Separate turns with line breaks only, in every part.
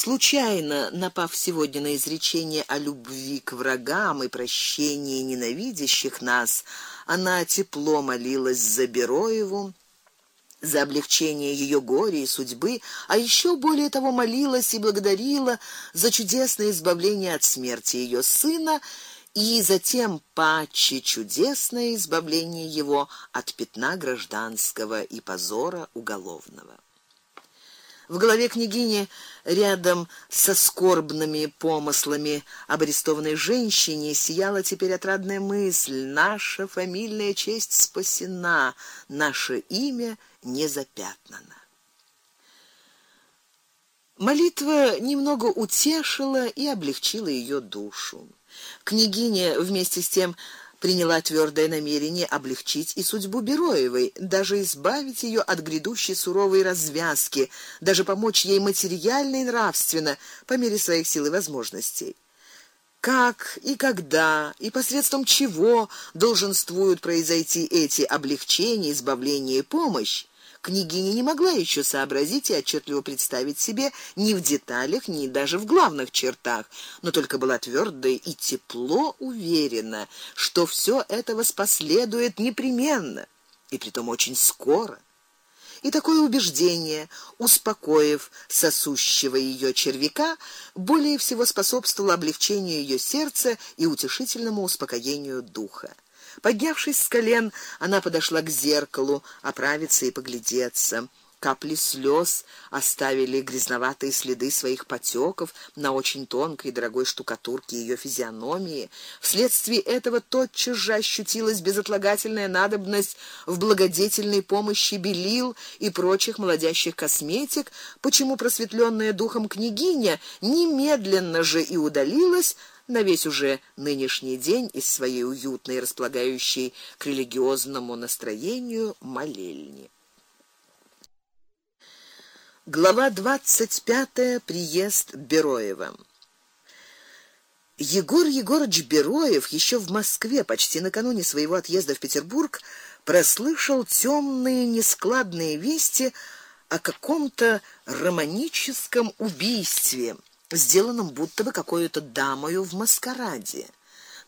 Случайно напав сегодня на изречение о любви к врагам и прощении ненавидящих нас, она тепло молилась за Бероеву, за облегчение ее горя и судьбы, а еще более того молилась и благодарила за чудесное избавление от смерти ее сына и затем паче чудесное избавление его от пятна гражданского и позора уголовного. В голове княгини рядом со скорбными помыслами об арестованной женщине сияла теперь отрадная мысль: наша фамильная честь спасена, наше имя не запятнано. Молитва немного утешила и облегчила ее душу. Княгиня вместе с тем приняла твердое намерение облегчить и судьбу Бероевой, даже избавить ее от грядущей суровой развязки, даже помочь ей материально и нравственно по мере своих сил и возможностей. Как и когда и посредством чего долженствуют произойти эти облегчения, избавление и помощь? Княгиня не могла еще сообразить и отчетливо представить себе ни в деталях, ни даже в главных чертах, но только была твёрдо и тепло уверена, что всё это воспоследует непременно, и притом очень скоро. И такое убеждение, успокоив сосущего её червяка, более всего способствовало облегчению её сердца и утешительному успокоению духа. Поднявшись с колен, она подошла к зеркалу, оправиться и поглядеться. Капли слез оставили грязноватые следы своих потёков на очень тонкой дорогой штукатурке её физиономии. Вследствие этого тотчас же ощутилась безотлагательная надобность в благодетельной помощи белил и прочих молодящих косметик, почему просветленная духом княгиня немедленно же и удалилась на весь уже нынешний день из своей уютной, располагающей к религиозному настроению молельни. Глава двадцать пятая. Приезд Бероева. Егор Егорович Бероев еще в Москве, почти накануне своего отъезда в Петербург, прослышал темные нескладные вести о каком-то романическом убийстве сделанном будто бы какой-то дамою в маскараде.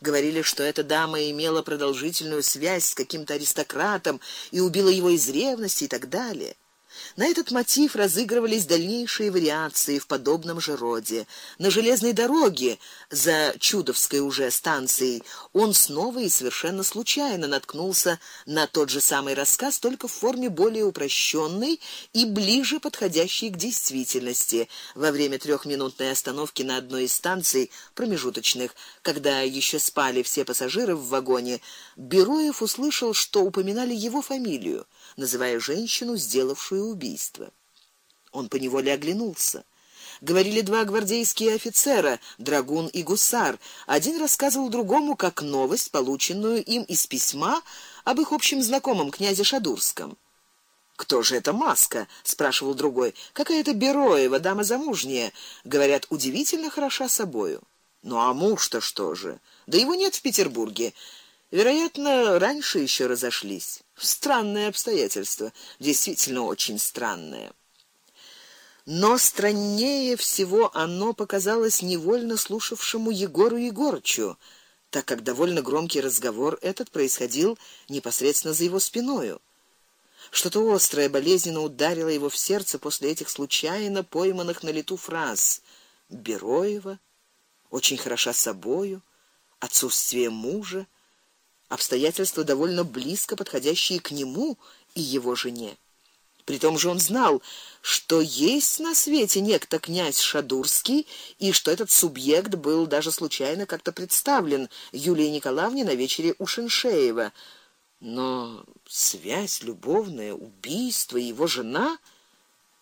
Говорили, что эта дама имела продолжительную связь с каким-то аристократом и убила его из ревности и так далее. На этот мотив разыгрывались дальнейшие вариации в подобном же роде. На железной дороге за Чудовской уже станцией он снова и совершенно случайно наткнулся на тот же самый рассказ, только в форме более упрощенной и ближе подходящей к действительности. Во время трехминутной остановки на одной из станций промежуточных, когда еще спали все пассажиры в вагоне, Бероев услышал, что упоминали его фамилию называя женщину, сделавшую убийство. Он поневоле оглянулся. Говорили два гвардейские офицера, драгун и гусар. Один рассказывал другому как новость, полученную им из письма об их общем знакомом князе Шадурском. Кто же эта маска? спрашивал другой. Какая-то Бероева, дама замужняя, говорят, удивительно хороша собою. Ну а муж-то что же? Да его нет в Петербурге. Вероятно, раньше еще разошлись. Странное обстоятельство, действительно очень странное. Но страннее всего оно показалось невольно слушавшему Егору Егорычу, так как довольно громкий разговор этот происходил непосредственно за его спиною. Что-то острое болезненно ударило его в сердце после этих случайно пойманных на лету фраз. Бероева очень хороша собою, отсутствие мужа, обстоятельства довольно близко подходящие к нему и его жене. При том же он знал, что есть на свете некто князь Шадурский и что этот субъект был даже случайно как-то представлен Юлии Николаевне на вечере у Шиншеева. Но связь любовная, убийство его жена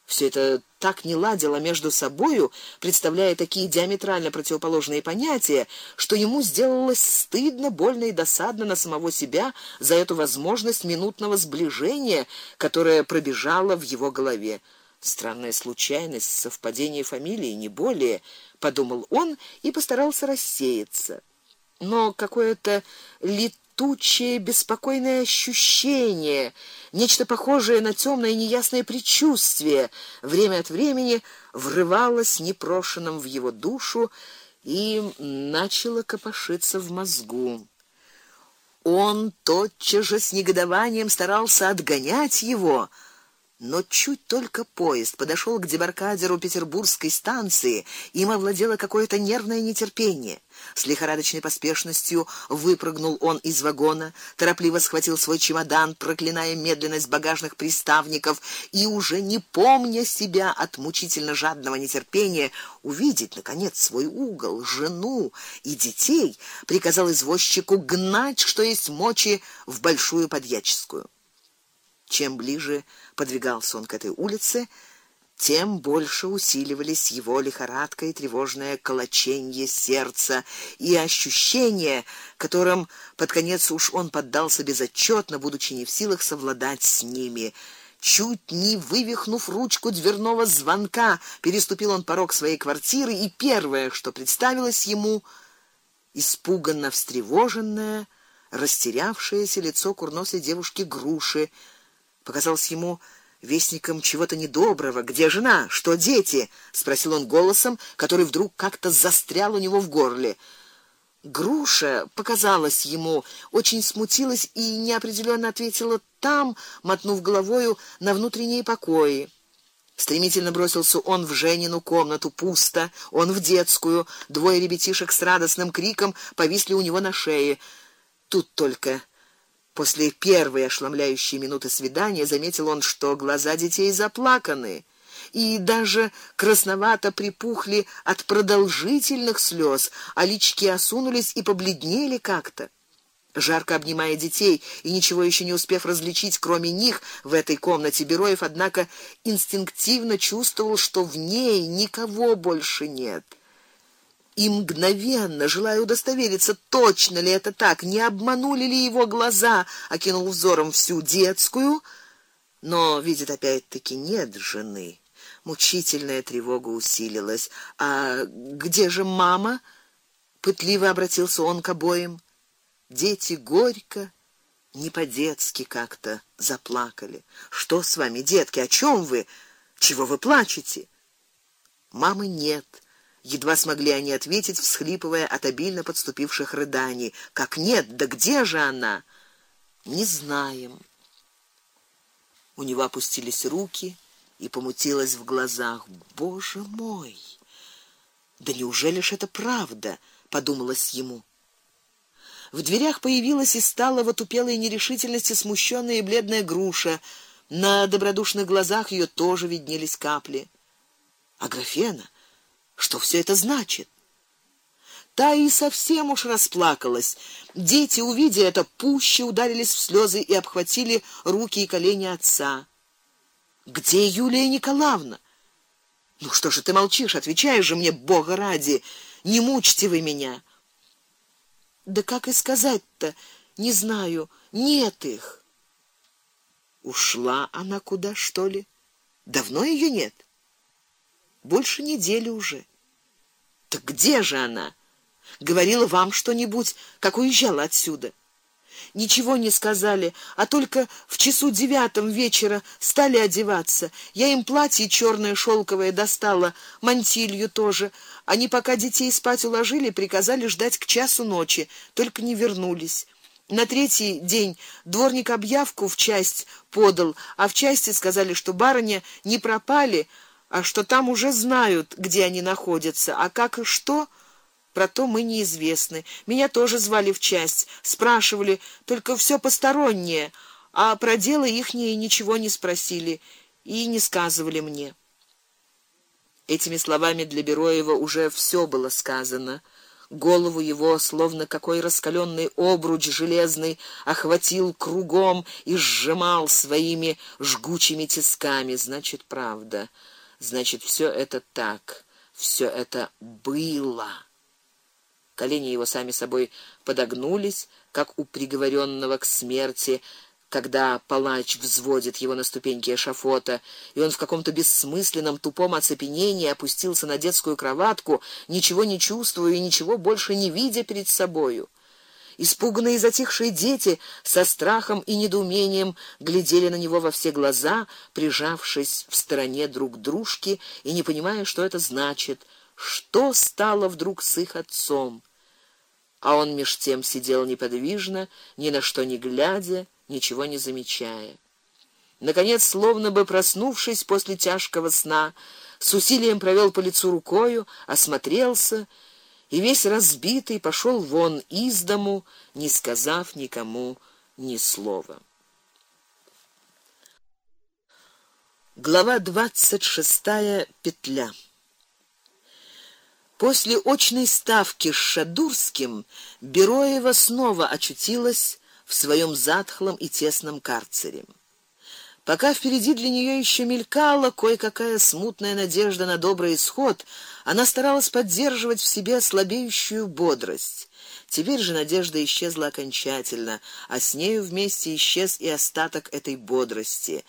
все это так не ладило между собою, представляя такие диаметрально противоположные понятия, что ему сделалось стыдно, больно и досадно на самого себя за эту возможность минутного сближения, которая пробежала в его голове. Странная случайность, совпадение фамилии, не более, подумал он и постарался рассеяться. Но какое-то лит жгучее, беспокойное ощущение, нечто похожее на темное неясное предчувствие, время от времени врывалось непрошенным в его душу и начало копошиться в мозгу. Он тотчас же с негодованием старался отгонять его, но чуть только поезд подошел к дебаркадеру Петербургской станции, им овладело какое-то нервное нетерпение. С лихорадочной поспешностью выпрыгнул он из вагона, торопливо схватил свой чемодан, проклиная медленность багажных приставников и уже не помня себя от мучительно жадного нетерпения увидеть наконец свой угол, жену и детей, приказал извозчику гнать, что есть мочи, в большую подьяческую. Чем ближе подвигался он к этой улице, тем больше усиливались его лихорадка и тревожное колоченье сердца и ощущение, которым под конец уж он поддался безотчетно, будучи не в силах совладать с ними. Чуть не вывихнув ручку дверного звонка, переступил он порог своей квартиры, и первое, что представилось ему, испуганно встревоженное, растерявшееся лицо курносой девушки Груши, показалось ему вестником чего-то недоброго. Где жена? Что дети? спросил он голосом, который вдруг как-то застрял у него в горле. Груша показалось ему, очень смутилась и неопределенно ответила там, мотнув головою на внутренние покои. Стремительно бросился он в Женину комнату, пусто, он в детскую. Двое ребятишек с радостным криком повисли у него на шее. Тут только После первой ошеломляющей минуты свидания заметил он, что глаза детей заплаканы и даже красновато припухли от продолжительных слез, а лички осунулись и побледнели как-то. Жарко обнимая детей и ничего еще не успев различить, кроме них, в этой комнате Бероев однако инстинктивно чувствовал, что в ней никого больше нет и мгновенно, желая удостовериться, точно ли это так, не обманули ли его глаза, окинул взором всю детскую, но видит опять-таки нет жены. Мучительная тревога усилилась. А где же мама? Пытливо обратился он к обоим. Дети горько, не по-детски как-то заплакали. Что с вами, детки, о чем вы? Чего вы плачете? Мамы нет. Едва смогли они ответить, всхлипывая от обильно подступивших рыданий. Как нет, да где же она? Не знаем. У него опустились руки и помутилось в глазах. Боже мой! Да неужели ж это правда, подумалось ему. В дверях появилась и стала в отупелой нерешительности смущенная и бледная груша. На добродушных глазах ее тоже виднелись капли. А графена что все это значит? Та и совсем уж расплакалась. Дети, увидя это, пуще ударились в слезы и обхватили руки и колени отца. Где Юлия Николаевна? Ну что же ты молчишь? Отвечай же мне, Бога ради, не мучьте вы меня. Да как и сказать-то? Не знаю. Нет их. Ушла она куда, что ли? Давно ее нет. Больше недели уже. Так где же она? Говорила вам что-нибудь, как уезжала отсюда? Ничего не сказали, а только в часу девятом вечера стали одеваться. Я им платье черное шелковое достала, мантилью тоже. Они пока детей спать уложили, приказали ждать к часу ночи, только не вернулись. На третий день дворник объявку в часть подал, а в части сказали, что барыня не пропали, а что там уже знают, где они находятся, а как и что, про то мы неизвестны. Меня тоже звали в часть, спрашивали, только все постороннее, а про дело ихнее ничего не спросили и не сказывали мне. Этими словами для Бероева уже все было сказано. Голову его, словно какой раскаленный обруч железный, охватил кругом и сжимал своими жгучими тисками, значит, правда. Значит, все это так, все это было. Колени его сами собой подогнулись, как у приговоренного к смерти, когда палач взводит его на ступеньки эшафота, и он в каком-то бессмысленном тупом оцепенении опустился на детскую кроватку, ничего не чувствуя и ничего больше не видя перед собою Испуганные и затихшие дети со страхом и недоумением глядели на него во все глаза, прижавшись в стороне друг к дружке и не понимая, что это значит, что стало вдруг с их отцом. А он меж тем сидел неподвижно, ни на что не глядя, ничего не замечая. Наконец, словно бы проснувшись после тяжкого сна, с усилием провел по лицу рукою, осмотрелся и весь разбитый пошел вон из дому, не сказав никому ни слова. Глава двадцать шестая. Петля. После очной ставки с Шадурским Бероева снова очутилась в своем затхлом и тесном карцере. Пока впереди для нее еще мелькала кое-какая смутная надежда на добрый исход, она старалась поддерживать в себе слабеющую бодрость. Теперь же надежда исчезла окончательно, а с нею вместе исчез и остаток этой бодрости.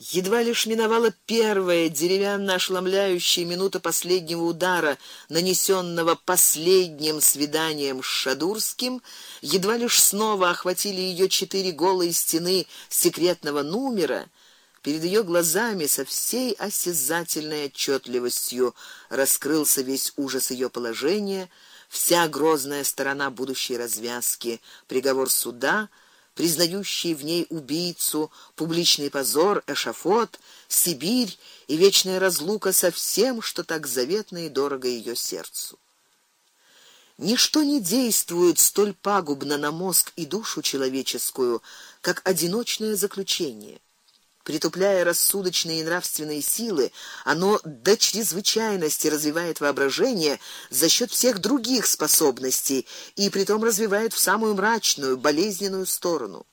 Едва лишь миновала первая деревянно ошеломляющая минута последнего удара, нанесенного последним свиданием с Шадурским, едва лишь снова охватили ее четыре голые стены секретного номера, перед ее глазами со всей осязательной отчетливостью раскрылся весь ужас ее положения, вся грозная сторона будущей развязки, приговор суда, признающий в ней убийцу, публичный позор, эшафот, Сибирь и вечная разлука со всем, что так заветно и дорого ее сердцу. Ничто не действует столь пагубно на мозг и душу человеческую, как одиночное заключение притупляя рассудочные и нравственные силы, оно до чрезвычайности развивает воображение за счет всех других способностей и притом развивает в самую мрачную, болезненную сторону.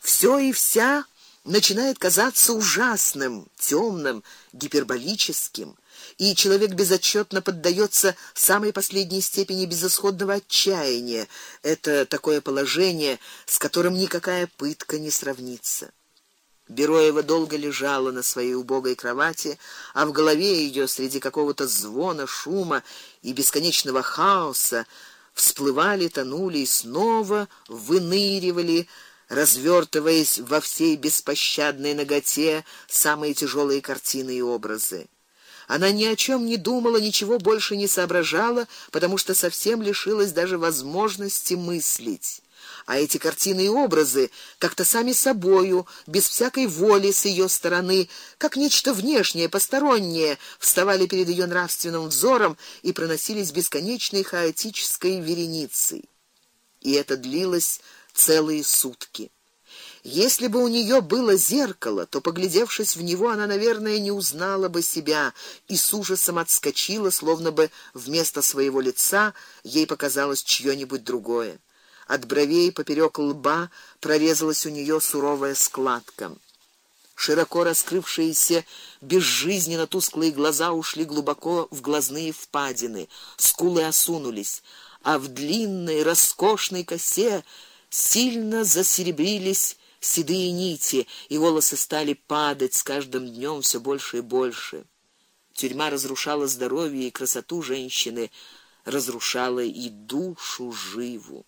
Все и вся начинает казаться ужасным, темным, гиперболическим, и человек безотчетно поддается самой последней степени безысходного отчаяния. Это такое положение, с которым никакая пытка не сравнится. Бероева долго лежала на своей убогой кровати, а в голове ее среди какого-то звона, шума и бесконечного хаоса всплывали, тонули и снова выныривали, развертываясь во всей беспощадной наготе самые тяжелые картины и образы. Она ни о чем не думала, ничего больше не соображала, потому что совсем лишилась даже возможности мыслить а эти картины и образы как-то сами собою, без всякой воли с ее стороны, как нечто внешнее, постороннее, вставали перед ее нравственным взором и проносились бесконечной хаотической вереницей. И это длилось целые сутки. Если бы у нее было зеркало, то поглядевшись в него, она, наверное, не узнала бы себя и с ужасом отскочила, словно бы вместо своего лица ей показалось чьё нибудь другое. От бровей поперек лба прорезалась у нее суровая складка. Широко раскрывшиеся безжизненно тусклые глаза ушли глубоко в глазные впадины, скулы осунулись, а в длинной роскошной косе сильно засеребрились седые нити, и волосы стали падать с каждым днем все больше и больше. Тюрьма разрушала здоровье и красоту женщины, разрушала и душу живу.